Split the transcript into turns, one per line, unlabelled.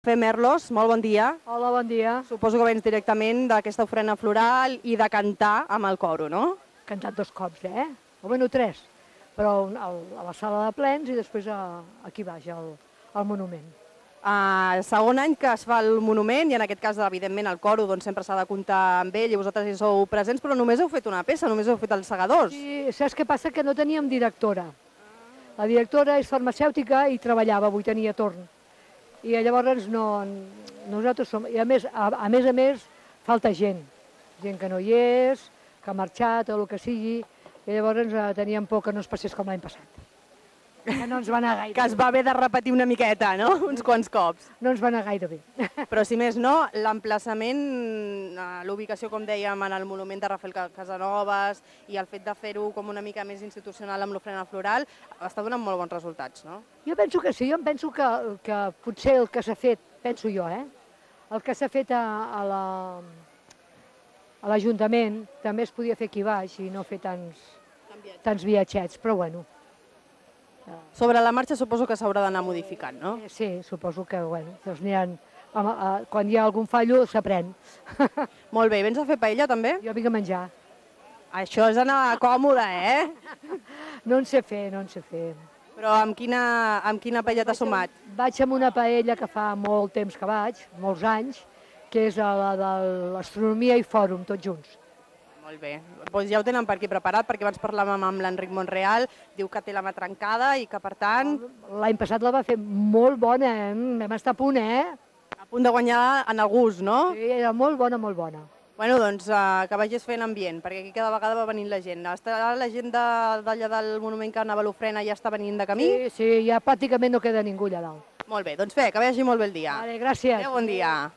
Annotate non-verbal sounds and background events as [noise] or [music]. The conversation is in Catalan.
Fer Merlos, molt bon dia.
Hola, bon dia.
Suposo que vens directament d'aquesta ofrena floral i de cantar amb el coro, no?
Cantat dos cops, eh? O bueno, tres. Però a la sala de plens i després a, aquí baix, al, al monument.
Uh, segon any que es fa el monument i en aquest cas, evidentment, el coro doncs, sempre s'ha de comptar amb ell i vosaltres hi sou presents, però només heu fet una peça, només heu fet els segadors.
I saps què passa? Que no teníem directora. La directora és farmacèutica i treballava, avui tenia torn. I llavors no, nosaltres som... I a més, a, a més a més, falta gent. Gent que no hi és, que ha marxat o el que sigui. I llavors eh, teníem por que no es passés com l'any passat. Que no ens va anar gaire
Que es va haver de repetir una miqueta, no? Uns quants cops.
No ens va anar gaire bé. [laughs]
Però si més no, l'emplaçament, eh, l'ubicació, com dèiem, en el monument de Rafael Ca- Casanovas i el fet de fer-ho com una mica més institucional amb l'ofrena floral, està donant molt bons resultats, no?
Jo penso que sí, jo em penso que, que potser el que s'ha fet, penso jo, eh? el que s'ha fet a, a la a l'Ajuntament també es podia fer aquí baix i no fer tants, tants viatgets, però bueno,
Sobre la marxa suposo que s'haurà d'anar modificant, no?
eh, sí, suposo que bueno, doncs aniran, home, eh, quan hi ha algun fallo s'aprèn. [laughs]
Molt bé, vens a fer paella també?
Jo vinc a menjar.
Això és anar còmode, eh? [laughs]
No en sé fer, no en sé fer.
Però amb quina, amb quina paella t'has sumat?
Vaig amb una paella que fa molt temps que vaig, molts anys, que és a la de l'Astronomia i Fòrum, tots junts.
Molt bé. Doncs ja ho tenen per aquí preparat, perquè abans parlàvem amb l'Enric Monreal, diu que té la mà trencada i que, per tant,
L'any passat la va fer molt bona, eh? vam estar a punt, eh?
a punt de guanyar en el gust, no?
Sí, era molt bona, molt bona.
Bueno, doncs uh, que vagis fent ambient, perquè aquí cada vegada va venint la gent. Està la gent de- d'allà del monument que anava a l'ofrena ja està venint de camí?
Sí, sí, ja pràcticament no queda ningú allà dalt.
Molt bé, doncs bé, que vagi molt bé el dia.
Vale, gràcies.
Adéu, bon dia.